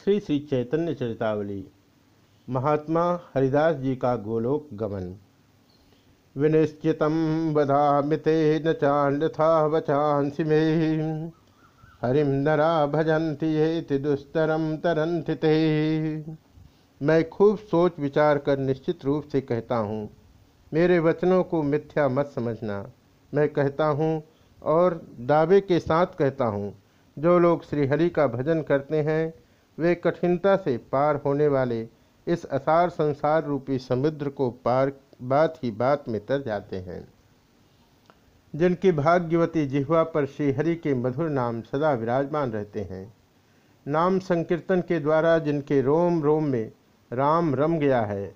श्री श्री चैतन्य चरितावली, महात्मा हरिदास जी का गोलोक गमन। विनिश्चित बधामिते न चान्यथा वचांसी मे। हरिम नरा भजंती ये दुस्तरम तरंति ते। मैं खूब सोच विचार कर निश्चित रूप से कहता हूँ, मेरे वचनों को मिथ्या मत समझना। मैं कहता हूँ और दावे के साथ कहता हूँ, जो लोग श्रीहरि का भजन करते हैं वे कठिनता से पार होने वाले इस असार संसार रूपी समुद्र को पार, बात ही बात में तर जाते हैं। जिनकी भाग्यवती जिह्वा पर श्रीहरि के मधुर नाम सदा विराजमान रहते हैं। नाम संकीर्तन के द्वारा जिनके रोम रोम में राम रम गया है,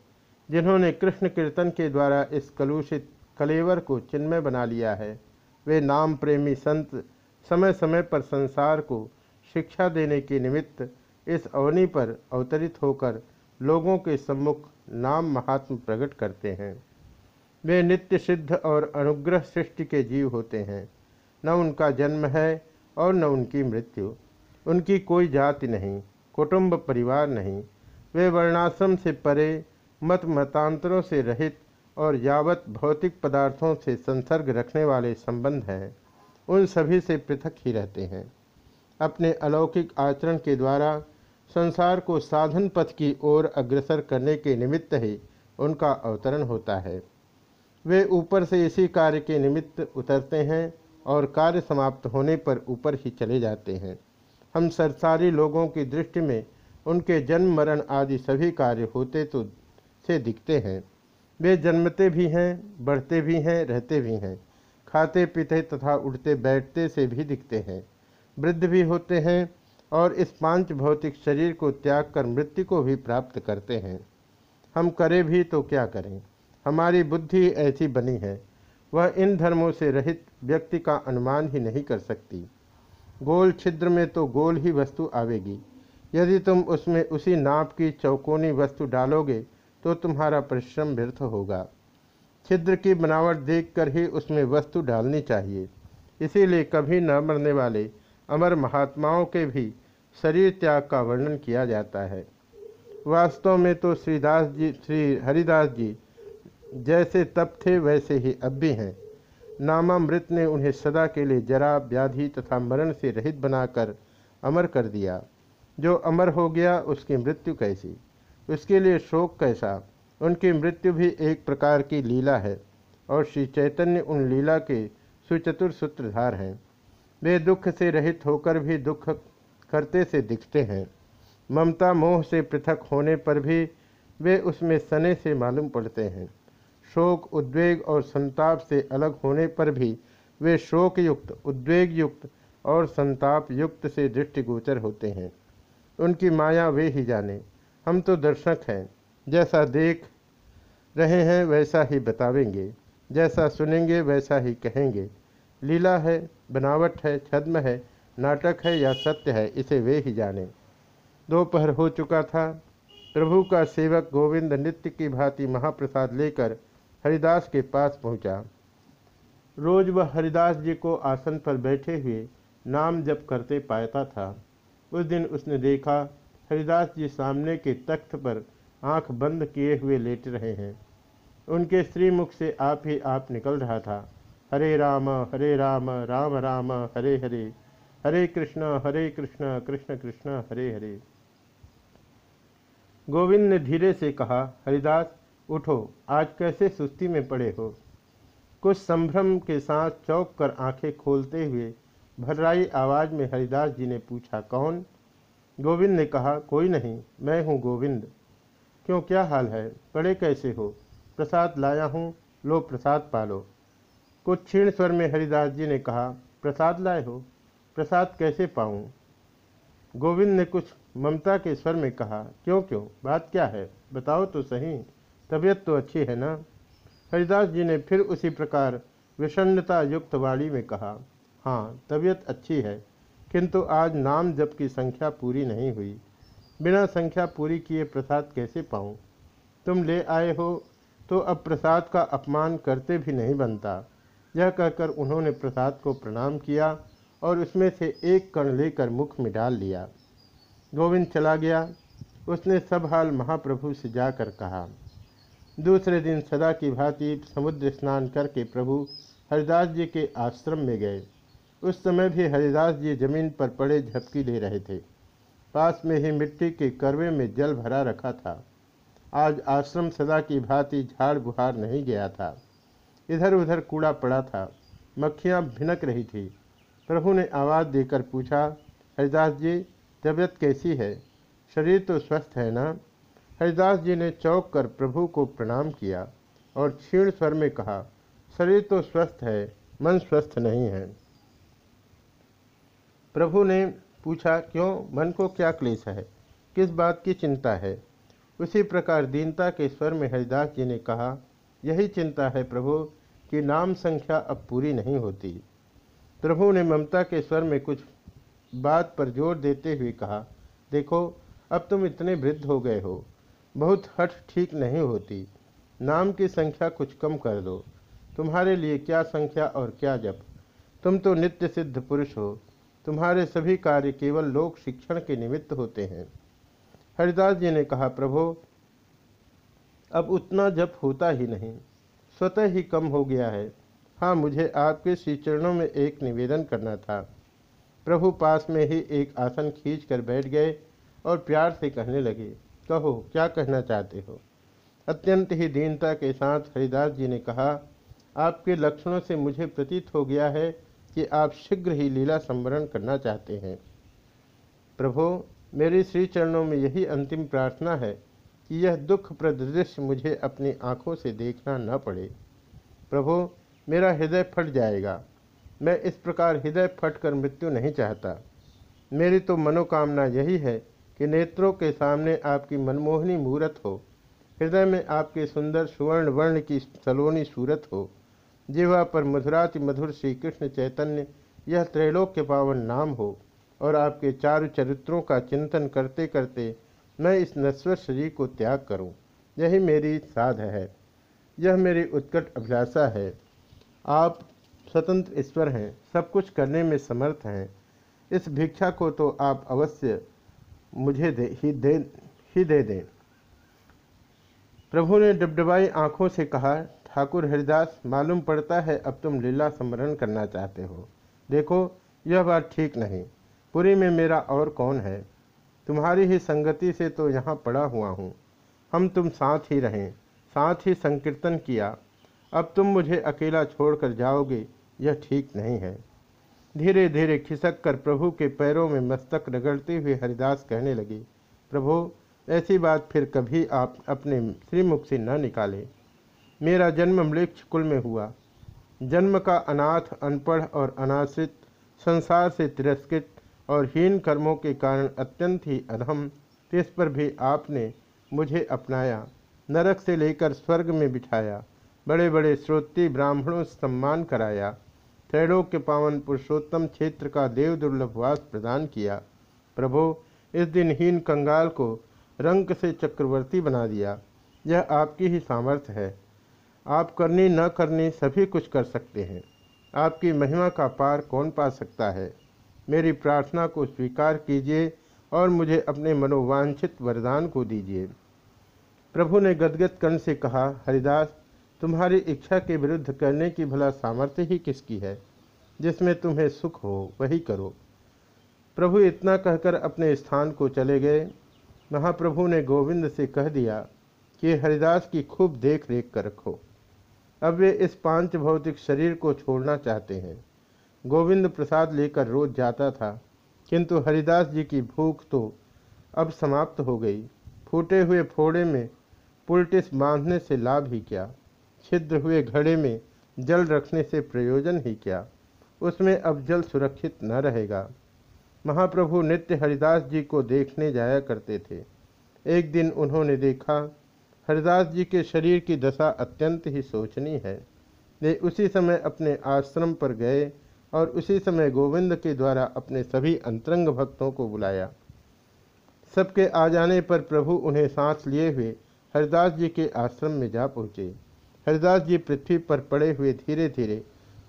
जिन्होंने कृष्ण कीर्तन के द्वारा इस कलुषित कलेवर को चिन्मय बना लिया है, वे नाम प्रेमी संत समय समय पर संसार को शिक्षा देने के निमित्त इस अवनि पर अवतरित होकर लोगों के सम्मुख नाम महात्म प्रकट करते हैं। वे नित्य सिद्ध और अनुग्रह सृष्टि के जीव होते हैं। न उनका जन्म है और न उनकी मृत्यु। उनकी कोई जाति नहीं, कुटुंब, परिवार नहीं। वे वर्णाश्रम से परे, मत मतांतरों से रहित और यावत भौतिक पदार्थों से संसर्ग रखने वाले संबंध हैं। उन सभी से पृथक ही रहते हैं। अपने अलौकिक आचरण के द्वारा संसार को साधन पथ की ओर अग्रसर करने के निमित्त ही उनका अवतरण होता है। वे ऊपर से इसी कार्य के निमित्त उतरते हैं और कार्य समाप्त होने पर ऊपर ही चले जाते हैं। हम सरसारी लोगों की दृष्टि में उनके जन्म, मरण आदि सभी कार्य होते तो से दिखते हैं। वे जन्मते भी हैं, बढ़ते भी हैं, रहते भी हैं। खाते पीते तथा उठते बैठते से भी दिखते हैं। वृद्ध भी होते हैं और इस पाँच भौतिक शरीर को त्याग कर मृत्यु को भी प्राप्त करते हैं। हम करें भी तो क्या करें? हमारी बुद्धि ऐसी बनी है। वह इन धर्मों से रहित व्यक्ति का अनुमान ही नहीं कर सकती। गोल छिद्र में तो गोल ही वस्तु आवेगी। यदि तुम उसमें उसी नाप की चौकोनी वस्तु डालोगे तो तुम्हारा परिश्रम व्यर्थ होगा। छिद्र की बनावट देखकर ही उसमें वस्तु डालनी चाहिए। इसीलिए कभी न मरने वाले अमर महात्माओं के भी शरीर त्याग का वर्णन किया जाता है। वास्तव में तो श्रीदास जी, श्री हरिदास जी जैसे तब थे, वैसे ही अब भी हैं। नामामृत ने उन्हें सदा के लिए जरा, व्याधि तथा मरण से रहित बनाकर अमर कर दिया। जो अमर हो गया, उसकी मृत्यु कैसी? उसके लिए शोक कैसा? उनकी मृत्यु भी एक प्रकार की लीला है और श्री चैतन्य उन लीला के सुचतुर सूत्रधार हैं। वे दुख से रहित होकर भी दुख करते से दिखते हैं। ममता मोह से पृथक होने पर भी वे उसमें सने से मालूम पड़ते हैं। शोक, उद्वेग और संताप से अलग होने पर भी वे शोक युक्त उद्वेग युक्त और संताप युक्त से दृष्टिगोचर होते हैं। उनकी माया वे ही जाने। हम तो दर्शक हैं। जैसा देख रहे हैं, वैसा ही बतावेंगे। जैसा सुनेंगे, वैसा ही कहेंगे। लीला है, बनावट है, छद्म है नाटक है या सत्य है, इसे वे ही जाने। दोपहर हो चुका था। प्रभु का सेवक गोविंद नित्य की भांति महाप्रसाद लेकर हरिदास के पास पहुँचा। रोज वह हरिदास जी को आसन पर बैठे हुए नाम जप करते पाता था। उस दिन उसने देखा, हरिदास जी सामने के तख्त पर आँख बंद किए हुए लेट रहे हैं। उनके श्रीमुख से आप ही आप निकल रहा था। हरे राम हरे राम राम राम, हरे हरे। हरे कृष्ण हरे कृष्ण कृष्ण कृष्ण, हरे हरे। गोविंद ने धीरे से कहा, हरिदास, उठो, आज कैसे सुस्ती में पड़े हो? कुछ संभ्रम के साथ चौक कर आँखें खोलते हुए भर्राई आवाज़ में हरिदास जी ने पूछा, कौन? गोविंद ने कहा, कोई नहीं, मैं हूँ गोविंद। क्यों, क्या हाल है? पड़े कैसे हो? प्रसाद लाया हूँ, लो प्रसाद पालो। कुछ क्षीण स्वर में हरिदास जी ने कहा, प्रसाद लाए हो? प्रसाद कैसे पाऊँ? गोविंद ने कुछ ममता के स्वर में कहा, क्यों क्यों? बात क्या है? बताओ तो सही। तबीयत तो अच्छी है ना? हरिदास जी ने फिर उसी प्रकार विषन्नता युक्त वाणी में कहा हाँ तबीयत अच्छी है, किंतु आज नाम जप की संख्या पूरी नहीं हुई। बिना संख्या पूरी किए प्रसाद कैसे पाऊँ? तुम ले आए हो तो अब प्रसाद का अपमान करते भी नहीं बनता। यह कहकर उन्होंने प्रसाद को प्रणाम किया और उसमें से एक कण लेकर मुख में डाल लिया। गोविंद चला गया। उसने सब हाल महाप्रभु से जाकर कहा। दूसरे दिन सदा की भांति समुद्र स्नान करके प्रभु हरिदास जी के आश्रम में गए। उस समय भी हरिदास जी ज़मीन पर पड़े झपकी ले रहे थे। पास में ही मिट्टी के करवे में जल भरा रखा था। आज आश्रम सदा की भांति झाड़ बुहार नहीं गया था। इधर उधर कूड़ा पड़ा था। मक्खियाँ भिनक रही थी। प्रभु ने आवाज़ देकर पूछा, हरिदास जी, तबीयत कैसी है? शरीर तो स्वस्थ है ना? हरिदास जी ने चौंक कर प्रभु को प्रणाम किया और क्षीण स्वर में कहा, शरीर तो स्वस्थ है, मन स्वस्थ नहीं है। प्रभु ने पूछा, क्यों? मन को क्या क्लेश है? किस बात की चिंता है? उसी प्रकार दीनता के स्वर में हरिदास जी ने कहा, यही चिंता है प्रभु कि नाम संख्या अब पूरी नहीं होती। प्रभु ने ममता के स्वर में कुछ बात पर ज़ोर देते हुए कहा, देखो, अब तुम इतने वृद्ध हो गए हो। बहुत हठ ठीक नहीं होती। नाम की संख्या कुछ कम कर दो। तुम्हारे लिए क्या संख्या और क्या जप? तुम तो नित्य सिद्ध पुरुष हो। तुम्हारे सभी कार्य केवल लोक शिक्षण के निमित्त होते हैं। हरिदास जी ने कहा, प्रभु, अब उतना जप होता ही नहीं। स्वतः ही कम हो गया है। हाँ मुझे आपके श्री चरणों में एक निवेदन करना था। प्रभु पास में ही एक आसन खींच कर बैठ गए और प्यार से कहने लगे, कहो, क्या कहना चाहते हो? अत्यंत ही दीनता के साथ हरिदास जी ने कहा, आपके लक्षणों से मुझे प्रतीत हो गया है कि आप शीघ्र ही लीला संवरण करना चाहते हैं। प्रभु, मेरे श्री चरणों में यही अंतिम प्रार्थना है कि यह दुख प्रदृश्य मुझे अपनी आँखों से देखना न पड़े। प्रभु मेरा हृदय फट जाएगा। मैं इस प्रकार हृदय फट कर मृत्यु नहीं चाहता। मेरी तो मनोकामना यही है कि नेत्रों के सामने आपकी मनमोहनी मूर्त हो। हृदय में आपके सुंदर सुवर्ण वर्ण की सलोनी सूरत हो। जीवा पर मधुराति मधुर श्री कृष्ण चैतन्य, यह त्रैलोक के पावन नाम हो और आपके चारु चरित्रों का चिंतन करते करते मैं इस नश्वर शरीर को त्याग करूँ। यही मेरी साध है। यह मेरी उत्कट अभिलाषा है। आप स्वतंत्र ईश्वर हैं, सब कुछ करने में समर्थ हैं। इस भिक्षा को तो आप अवश्य मुझे दे, ही दे ही दे दें। प्रभु ने डबडबाई आँखों से कहा, ठाकुर हरिदास, मालूम पड़ता है अब तुम लीला स्मरण करना चाहते हो। देखो, यह बात ठीक नहीं। पुरी में मेरा और कौन है? तुम्हारी ही संगति से तो यहाँ पड़ा हुआ हूँ। हम तुम साथ ही रहें। साथ ही संकीर्तन किया। अब तुम मुझे अकेला छोड़कर जाओगे, यह ठीक नहीं है। धीरे धीरे खिसक कर प्रभु के पैरों में मस्तक रगड़ते हुए हरिदास कहने लगे, प्रभु, ऐसी बात फिर कभी आप अपने श्रीमुख से न निकाले। मेरा जन्म मृक्ष कुल में हुआ। जन्म का अनाथ, अनपढ़ और अनाश्रित, संसार से तिरस्कृत और हीन कर्मों के कारण अत्यंत ही अधम तिस पर भी आपने मुझे अपनाया, नरक से लेकर स्वर्ग में बिठाया। बड़े बड़े श्रोती ब्राह्मणों से सम्मान कराया। त्रैलोक के पावन पुरुषोत्तम क्षेत्र का देव दुर्लभ वास प्रदान किया। प्रभु, इस दिन हीन कंगाल को रंग से चक्रवर्ती बना दिया। यह आपकी ही सामर्थ्य है। आप करनी न करनी सभी कुछ कर सकते हैं। आपकी महिमा का पार कौन पा सकता है? मेरी प्रार्थना को स्वीकार कीजिए और मुझे अपने मनोवांछित वरदान को दीजिए। प्रभु ने गदगद कर्ण से कहा, हरिदास तुम्हारी इच्छा के विरुद्ध करने की भला सामर्थ्य ही किसकी है? जिसमें तुम्हें सुख हो, वही करो। प्रभु इतना कहकर अपने स्थान को चले गए। महाप्रभु ने गोविंद से कह दिया कि हरिदास की खूब देख रेख कर रखो। अब वे इस पाँच भौतिक शरीर को छोड़ना चाहते हैं। गोविंद प्रसाद लेकर रोज जाता था, किंतु हरिदास जी की भूख तो अब समाप्त हो गई। फूटे हुए फोड़े में पुलटिस बांधने से लाभ ही क्या? छिद्र हुए घड़े में जल रखने से प्रयोजन ही क्या? उसमें अब जल सुरक्षित न रहेगा। महाप्रभु नित्य हरिदास जी को देखने जाया करते थे। एक दिन उन्होंने देखा, हरिदास जी के शरीर की दशा अत्यंत ही शोचनीय है। वे उसी समय अपने आश्रम पर गए और उसी समय गोविंद के द्वारा अपने सभी अंतरंग भक्तों को बुलाया। सबके आ जाने पर प्रभु उन्हें सांस लिए हुए हरिदास जी के आश्रम में जा पहुँचे। हरिदास जी पृथ्वी पर पड़े हुए धीरे धीरे,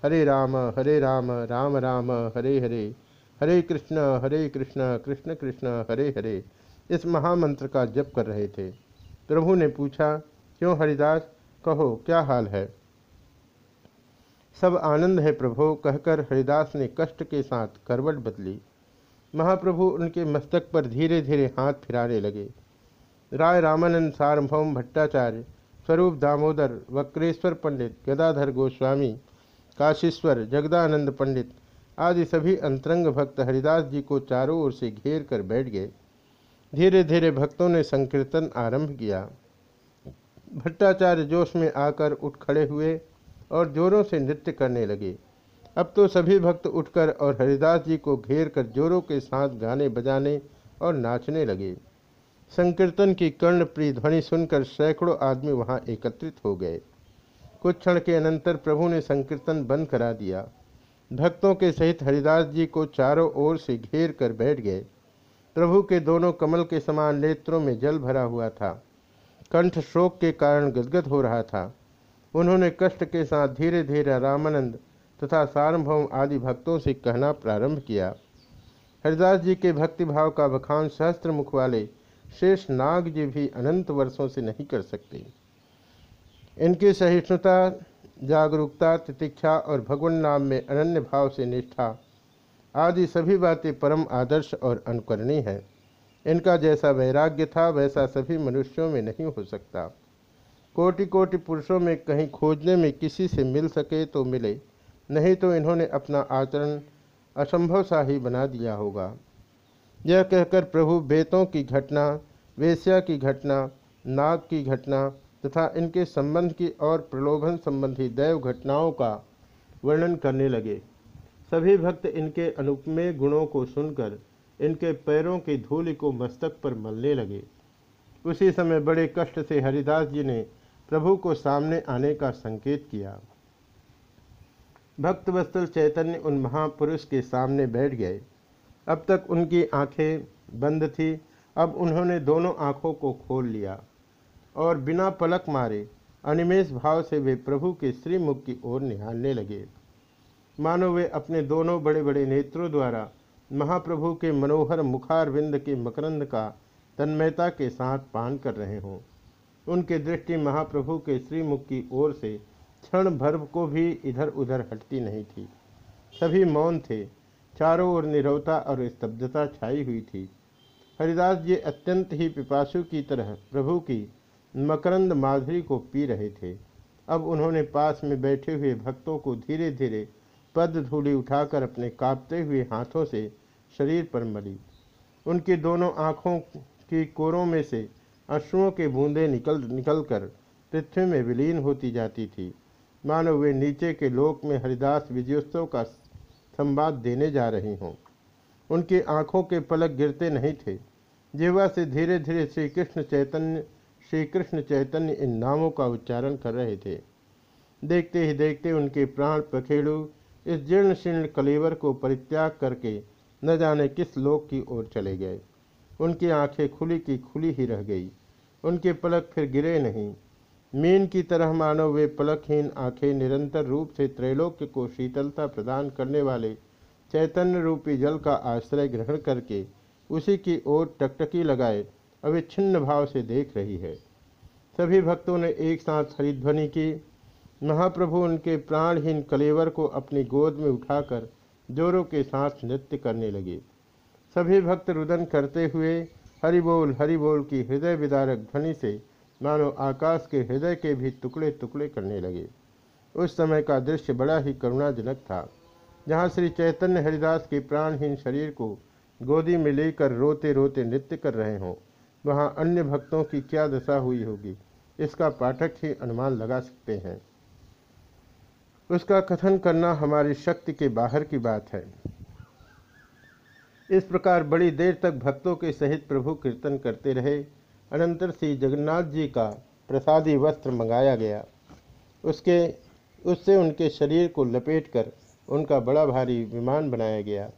हरे राम हरे राम राम राम, हरे हरे हरे कृष्ण हरे कृष्ण कृष्ण कृष्ण, हरे हरे, इस महामंत्र का जप कर रहे थे। प्रभु ने पूछा, क्यों हरिदास, कहो, क्या हाल है? सब आनंद है प्रभु, कहकर हरिदास ने कष्ट के साथ करवट बदली। महाप्रभु उनके मस्तक पर धीरे धीरे हाथ फिराने लगे। राय रामानंद सार्वभौम भट्टाचार्य स्वरूप दामोदर, वक्रेश्वर पंडित, गदाधर गोस्वामी, काशीश्वर, जगदानंद पंडित आदि सभी अंतरंग भक्त हरिदास जी को चारों ओर से घेर कर बैठ गए। धीरे धीरे भक्तों ने संकीर्तन आरंभ किया। भट्टाचार्य जोश में आकर उठ खड़े हुए और जोरों से नृत्य करने लगे। अब तो सभी भक्त उठकर और हरिदास जी को घेर कर जोरों के साथ गाने बजाने और नाचने लगे। संकीर्तन की कर्णप्रिय ध्वनि सुनकर सैकड़ों आदमी वहाँ एकत्रित हो गए। कुछ क्षण के अनंतर प्रभु ने संकीर्तन बंद करा दिया। भक्तों के सहित हरिदास जी को चारों ओर से घेर कर बैठ गए। प्रभु के दोनों कमल के समान नेत्रों में जल भरा हुआ था। कंठ शोक के कारण गदगद हो रहा था। उन्होंने कष्ट के साथ धीरे धीरे रामानंद तथा सार्वभौम आदि भक्तों से कहना प्रारंभ किया। हरिदास जी के भक्तिभाव का बखान सहस्त्र मुख वाले शेष नाग जी भी अनंत वर्षों से नहीं कर सकते। इनकी सहिष्णुता, जागरूकता, तितिक्षा और भगवान नाम में अनन्य भाव से निष्ठा आदि सभी बातें परम आदर्श और अनुकरणीय हैं। इनका जैसा वैराग्य था, वैसा सभी मनुष्यों में नहीं हो सकता। कोटि कोटि पुरुषों में कहीं खोजने में किसी से मिल सके तो मिले, नहीं तो इन्होंने अपना आचरण असंभव सा ही बना दिया होगा। यह कहकर प्रभु बेतों की घटना, वेश्या की घटना, नाग की घटना तथा इनके संबंध की और प्रलोभन संबंधी दैव घटनाओं का वर्णन करने लगे। सभी भक्त इनके अनुपमेय गुणों को सुनकर इनके पैरों की धूल को मस्तक पर मलने लगे। उसी समय बड़े कष्ट से हरिदास जी ने प्रभु को सामने आने का संकेत किया। भक्त वत्सल चैतन्य उन महापुरुष के सामने बैठ गए। अब तक उनकी आँखें बंद थी। अब उन्होंने दोनों आँखों को खोल लिया और बिना पलक मारे अनिमेश भाव से वे प्रभु के श्रीमुख की ओर निहारने लगे। मानो वे अपने दोनों बड़े बड़े नेत्रों द्वारा महाप्रभु के मनोहर मुखारविंद के मकरंद का तन्मयता के साथ पान कर रहे हों। उनकी दृष्टि महाप्रभु के श्रीमुख की ओर से क्षण भर को भी इधर उधर हटती नहीं थी। सभी मौन थे चारों ओर निरवता और स्तब्धता छाई हुई थी। हरिदास जी अत्यंत ही पिपासु की तरह प्रभु की मकरंद माधुरी को पी रहे थे। अब उन्होंने पास में बैठे हुए भक्तों को धीरे धीरे पद धूलि उठाकर अपने कांपते हुए हाथों से शरीर पर मली। उनकी दोनों आँखों की कोरों में से अश्रुओं के बूंदें निकल, निकलकर पृथ्वी में विलीन होती जाती थी। मानो वे नीचे के लोक में हरिदास विजयोत्सव का संवाद देने जा रही हों। उनकी आँखों के पलक गिरते नहीं थे। जीवा से धीरे धीरे श्री कृष्ण चैतन्य श्री कृष्ण चैतन्य इन नामों का उच्चारण कर रहे थे। देखते ही देखते उनके प्राण पखेड़ू इस जीर्ण शीर्ण कलेवर को परित्याग करके न जाने किस लोक की ओर चले गए। उनकी आँखें खुली की खुली ही रह गई। उनके पलक फिर गिरे नहीं। मीन की तरह मानो वे पलकहीन आँखें निरंतर रूप से त्रैलोक्य को शीतलता प्रदान करने वाले चैतन्य रूपी जल का आश्रय ग्रहण करके उसी की ओर टकटकी लगाए अविच्छिन्न भाव से देख रही है। सभी भक्तों ने एक साथ हरिध्वनि की। महाप्रभु उनके प्राणहीन कलेवर को अपनी गोद में उठाकर जोरों के साथ नृत्य करने लगे। सभी भक्त रुदन करते हुए हरिबोल हरिबोल की हृदय विदारक ध्वनि से मानो आकाश के हृदय के भी टुकड़े टुकड़े करने लगे। उस समय का दृश्य बड़ा ही करुणाजनक था, जहाँ श्री चैतन्य हरिदास के प्राणहीन शरीर को गोदी में लेकर रोते रोते नृत्य कर रहे हों, वहाँ अन्य भक्तों की क्या दशा हुई होगी, इसका पाठक ही अनुमान लगा सकते हैं। उसका कथन करना हमारी शक्ति के बाहर की बात है। इस प्रकार बड़ी देर तक भक्तों के सहित प्रभु कीर्तन करते रहे अनंतर श्री जगन्नाथ जी का प्रसादी वस्त्र मंगाया गया। उसके, उससे उनके शरीर को लपेटकर उनका बड़ा भारी विमान बनाया गया।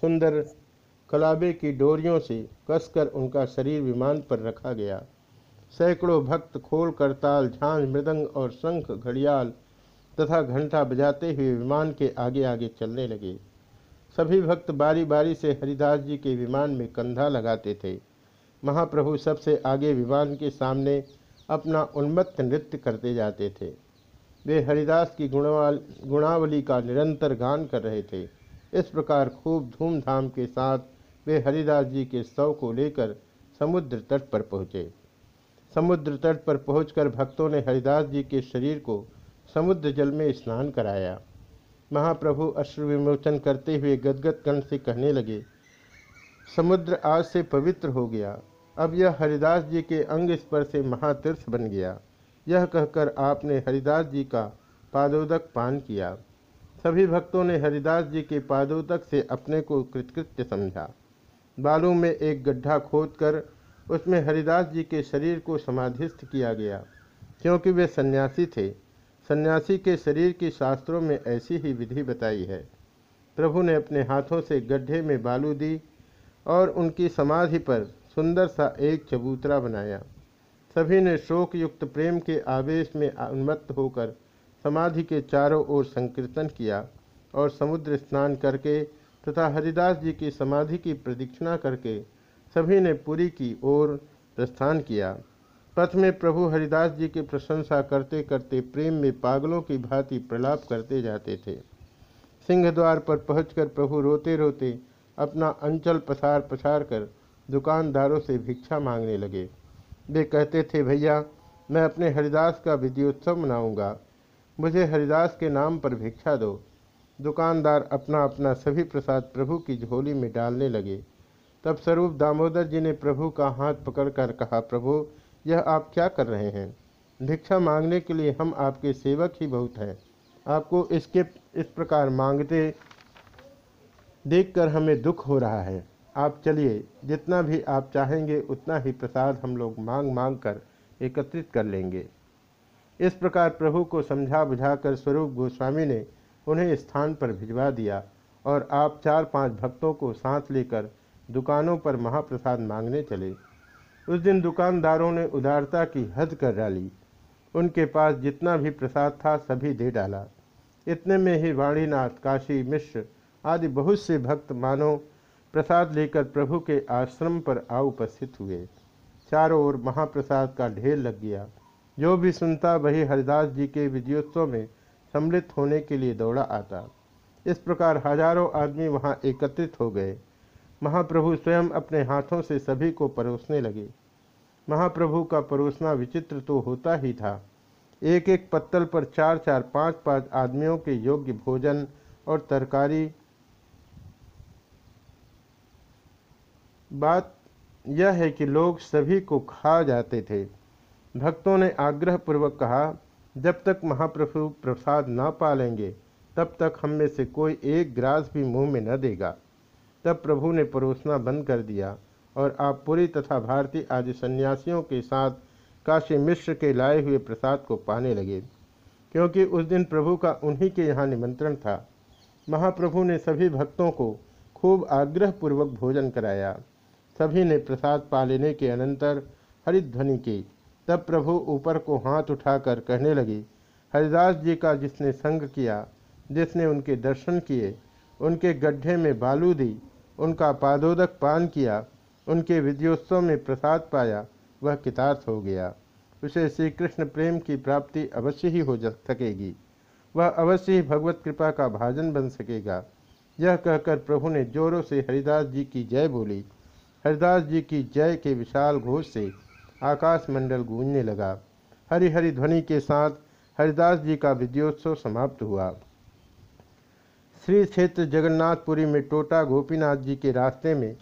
सुंदर कलाबे की डोरियों से कसकर उनका शरीर विमान पर रखा गया। सैकड़ों भक्त खोल करताल झांझ, मृदंग और शंख, घड़ियाल तथा घंटा बजाते हुए विमान के आगे आगे चलने लगे। सभी भक्त बारी बारी से हरिदास जी के विमान में कंधा लगाते थे। महाप्रभु सबसे आगे विमान के सामने अपना उन्मत्त नृत्य करते जाते थे। वे हरिदास की गुणवाल, गुणावली का निरंतर गान कर रहे थे। इस प्रकार खूब धूमधाम के साथ वे हरिदास जी के शव को लेकर समुद्र तट पर पहुँचे। समुद्र तट पर पहुंचकर भक्तों ने हरिदास जी के शरीर को समुद्र जल में स्नान कराया। महाप्रभु अश्रु विमोचन करते हुए गदगद कंठ से कहने लगे, समुद्र आज से पवित्र हो गया। अब यह हरिदास जी के अंग स्पर्श से महातीर्थ बन गया। यह कहकर आपने हरिदास जी का पादोदक पान किया। सभी भक्तों ने हरिदास जी के पादोदक से अपने को कृतकृत्य समझा। बालू में एक गड्ढा खोदकर उसमें हरिदास जी के शरीर को समाधिस्थ किया गया, क्योंकि वे सन्यासी थे। सन्यासी के शरीर की शास्त्रों में ऐसी ही विधि बताई है। प्रभु ने अपने हाथों से गड्ढे में बालू दी और उनकी समाधि पर सुंदर सा एक चबूतरा बनाया। सभी ने शोक युक्त प्रेम के आवेश में उन्मत्त होकर समाधि के चारों ओर संकीर्तन किया और समुद्र स्नान करके तथा हरिदास जी की समाधि की प्रदीक्षिणा करके सभी ने पुरी की ओर प्रस्थान किया। पथ में प्रभु हरिदास जी की प्रशंसा करते करते प्रेम में पागलों की भांति प्रलाप करते जाते थे। सिंह द्वार पर पहुंचकर प्रभु रोते रोते अपना अंचल पसार पसार कर दुकानदारों से भिक्षा मांगने लगे। वे कहते थे, भैया, मैं अपने हरिदास का विजयोत्सव मनाऊँगा। मुझे हरिदास के नाम पर भिक्षा दो। दुकानदार अपना अपना सभी प्रसाद प्रभु की झोली में डालने लगे। तब स्वरूप दामोदर जी ने प्रभु का हाथ पकड़कर कहा, प्रभु, यह आप क्या कर रहे हैं? भिक्षा मांगने के लिए हम आपके सेवक ही बहुत हैं। आपको इसके, इस प्रकार मांगते देखकर हमें दुख हो रहा है। आप चलिए, जितना भी आप चाहेंगे, उतना ही प्रसाद हम लोग मांग मांग कर एकत्रित कर लेंगे। इस प्रकार प्रभु को समझा बुझाकर स्वरूप गोस्वामी ने उन्हें स्थान पर भिजवा दिया और आप चार पाँच भक्तों को साथ लेकर दुकानों पर महाप्रसाद मांगने चले। उस दिन दुकानदारों ने उदारता की हद कर डाली। उनके पास जितना भी प्रसाद था, सभी दे डाला। इतने में ही वाणीनाथ, काशी, मिश्र आदि बहुत से भक्त मानो प्रसाद लेकर प्रभु के आश्रम पर आ उपस्थित हुए। चारों ओर महाप्रसाद का ढेर लग गया। जो भी सुनता वही हरिदास जी के विजयोत्सव में सम्मिलित होने के लिए दौड़ा आता। इस प्रकार हज़ारों आदमी वहाँ एकत्रित हो गए। महाप्रभु स्वयं अपने हाथों से सभी को परोसने लगे। महाप्रभु का परोसना विचित्र तो होता ही था। एक एक पत्तल पर चार चार पाँच पाँच आदमियों के योग्य भोजन और तरकारी बात यह है कि लोग सभी को खा जाते थे। भक्तों ने आग्रह पूर्वक कहा, जब तक महाप्रभु प्रसाद न पालेंगे, तब तक हम में से कोई एक ग्रास भी मुँह में न देगा। तब प्रभु ने परोसना बंद कर दिया और आप पुरी तथा भारतीय आदि सन्यासियों के साथ काशी मिश्र के लाए हुए प्रसाद को पाने लगे, क्योंकि उस दिन प्रभु का उन्हीं के यहाँ निमंत्रण था। महाप्रभु ने सभी भक्तों को खूब आग्रहपूर्वक भोजन कराया। सभी ने प्रसाद पा लेने के अनंतर हरिध्वनि की। तब प्रभु ऊपर को हाथ उठाकर कहने लगे, हरिदास जी का जिसने संग किया, जिसने उनके दर्शन किए, उनके गड्ढे में बालू दी, उनका पादोदक पान किया, उनके विद्योत्सव में प्रसाद पाया, वह कितार्थ हो गया। उसे श्री कृष्ण प्रेम की प्राप्ति अवश्य ही हो जा सकेगी। वह अवश्य ही भगवत कृपा का भाजन बन सकेगा। यह कहकर प्रभु ने जोरों से हरिदास जी की जय बोली। हरिदास जी की जय के विशाल घोष से आकाश मंडल गूंजने लगा। हरि हरि ध्वनि के साथ हरिदास जी का विद्योत्सव समाप्त हुआ। श्री क्षेत्र जगन्नाथपुरी में टोटा गोपीनाथ जी के रास्ते में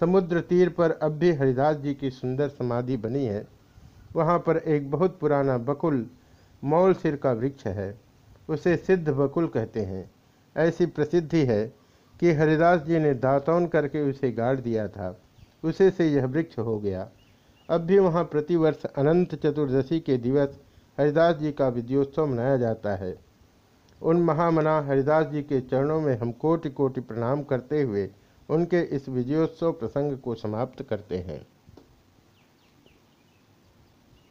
समुद्र तीर पर अब भी हरिदास जी की सुंदर समाधि बनी है। वहाँ पर एक बहुत पुराना बकुल मौल सिर का वृक्ष है। उसे सिद्ध बकुल कहते हैं। ऐसी प्रसिद्धि है कि हरिदास जी ने दातौन करके उसे गाड़ दिया था। उसे से यह वृक्ष हो गया। अब भी वहाँ प्रतिवर्ष अनंत चतुर्दशी के दिवस हरिदास जी का विद्योत्सव मनाया जाता है। उन महामना हरिदास जी के चरणों में हम कोटि कोटि प्रणाम करते हुए उनके इस विजयोत्सव प्रसंग को समाप्त करते हैं।